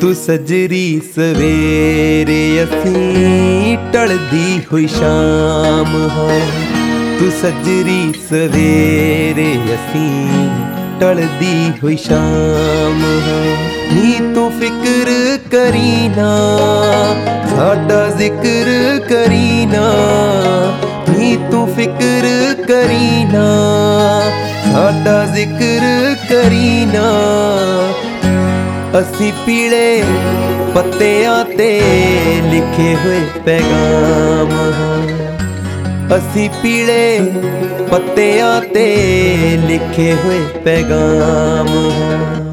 ਤੂੰ ਸਜਰੀ ਸਵੇਰੇ ਅਸੀਂ ਟਲਦੀ ਹੋਈ ਸ਼ਾਮ ਹਾਂ। ਤੂੰ ਸਜਰੀ ਸਵੇਰੇ ਅਸੀਂ ਟਲਦੀ ਹੋਈ ਸ਼ਾਮ ਹਾਂ। ਨੀ ਤੂੰ ਫਿਕਰ ਕਰੀ ਨਾ, ਸਾਡਾ ਜ਼ਿਕਰ ਕਰੀ ਨਾ। ਨੀ ਤੂੰ ਫਿਕਰ ਕਰੀ ਨਾ, ਸਾਡਾ ਜ਼ਿਕਰ ਕਰੀ ਨਾ। ਅਸੀਂ ਪੀਲੇ ਪੱਤਿਆਂ ਤੇ ਲਿਖੇ ਹੋਏ ਪੈਗਾਮ ਹਾਂ। ਅਸੀਂ ਪੀਲੇ ਪੱਤਿਆਂ ਤੇ ਲਿਖੇ ਹੋਏ ਪੈਗਾਮ ਹਾਂ।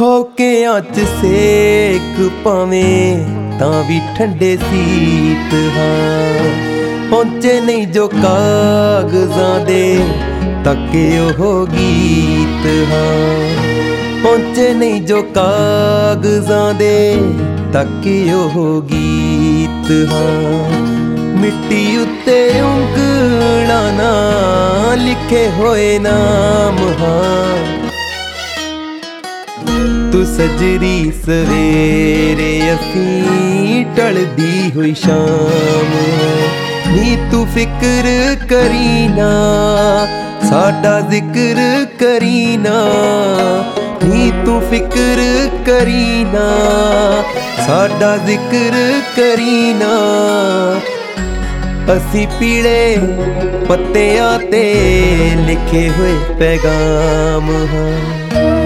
ਹੋ ਕੇ ਅੱਜ ਸੇਕ ਪਾਵੇਂ, ਤਾਂ ਵੀ ਠੰਡੇ ਸੀਤ ਹਾਂ। ਪਹੁੰਚੇ ਨਹੀਂ ਜੋ ਕਾਗਜ਼ਾਂ ਦੇ, ਤੱਕੇ ਉਹ ਗੀਤ ਹਾਂ। ਪਹੁੰਚੇ ਨਹੀਂ ਜੋ ਕਾਗਜ਼ਾਂ ਦੇ, ਤੱਕੇ ਉਹ ਗੀਤ ਹਾਂ। ਮਿੱਟੀ ਉੱਤੇ ਉਂਗਲਾਂ ਨਾ ਲਿਖੇ ਹੋਏ ਨਾਮ ਹਾਂ। ਤੂੰ ਸਜਰੀ ਸਵੇਰੇ ਅਸੀਂ ਟਲਦੀ ਹੋਈ ਸ਼ਾਮ। ਨੀ ਤੂੰ ਫਿਕਰ ਕਰੀ ਨਾ, ਸਾਡਾ ਜ਼ਿਕਰ ਕਰੀ ਨਾ। ਨੀ ਤੂੰ ਫਿਕਰ ਕਰੀ ਨਾ, ਸਾਡਾ ਜ਼ਿਕਰ ਕਰੀ ਨਾ। ਅਸੀਂ ਪੀਲੇ ਪੱਤਿਆਂ ਤੇ ਲਿਖੇ ਹੋਏ ਪੈਗਾਮ ਹਾਂ।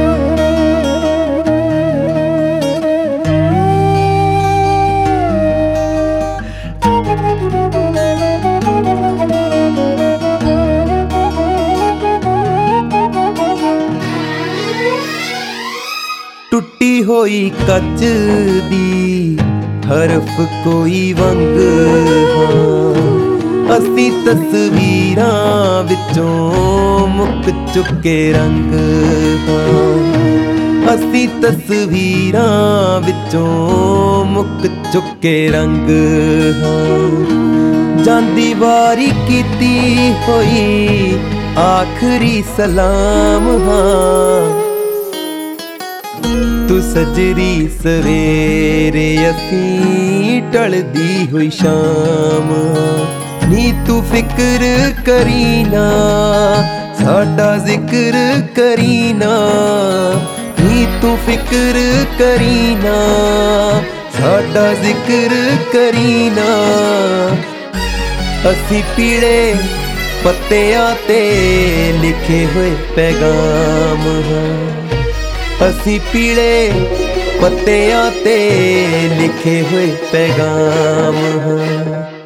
ਹੋਈ ਕੱਚ ਦੀ, ਹਰਫ ਕੋਈ ਵੰਗ ਹਾਂ। ਅਸੀਂ ਤਸਵੀਰਾਂ ਵਿੱਚੋਂ ਮੁੱਕ ਚੁੱਕੇ ਰੰਗ ਹਾਂ। ਅਸੀਂ ਤਸਵੀਰਾਂ ਵਿੱਚੋਂ ਮੁੱਕ ਚੁੱਕੇ ਰੰਗ ਹਾਂ। ਜਾਂਦੀ ਵਾਰੀ ਕੀਤੀ ਹੋਈ ਆਖਰੀ ਸਲਾਮ ਹਾਂ। ਤੂੰ ਸਜਰੀ ਸਵੇਰੇ ਅਸੀਂ ਟਲਦੀ ਹੋਈ ਸ਼ਾਮ। ਨੀ ਤੂੰ ਫਿਕਰ ਕਰੀ ਨਾ, ਸਾਡਾ ਜ਼ਿਕਰ ਕਰੀ ਨਾ। ਨੀ ਤੂੰ ਫਿਕਰ ਕਰੀ ਨਾ, ਸਾਡਾ ਜ਼ਿਕਰ ਕਰੀ ਨਾ। ਅਸੀਂ ਪੀਲੇ ਪੱਤਿਆਂ ਤੇ ਲਿਖੇ ਹੋਏ ਪੈਗਾਮ। ਹਾਂ ਅਸੀਂ ਪੀਲੇ ਪੱਤਿਆਂ ਤੇ ਲਿਖੇ ਹੋਏ ਪੈਗਾਮ ਹਾਂ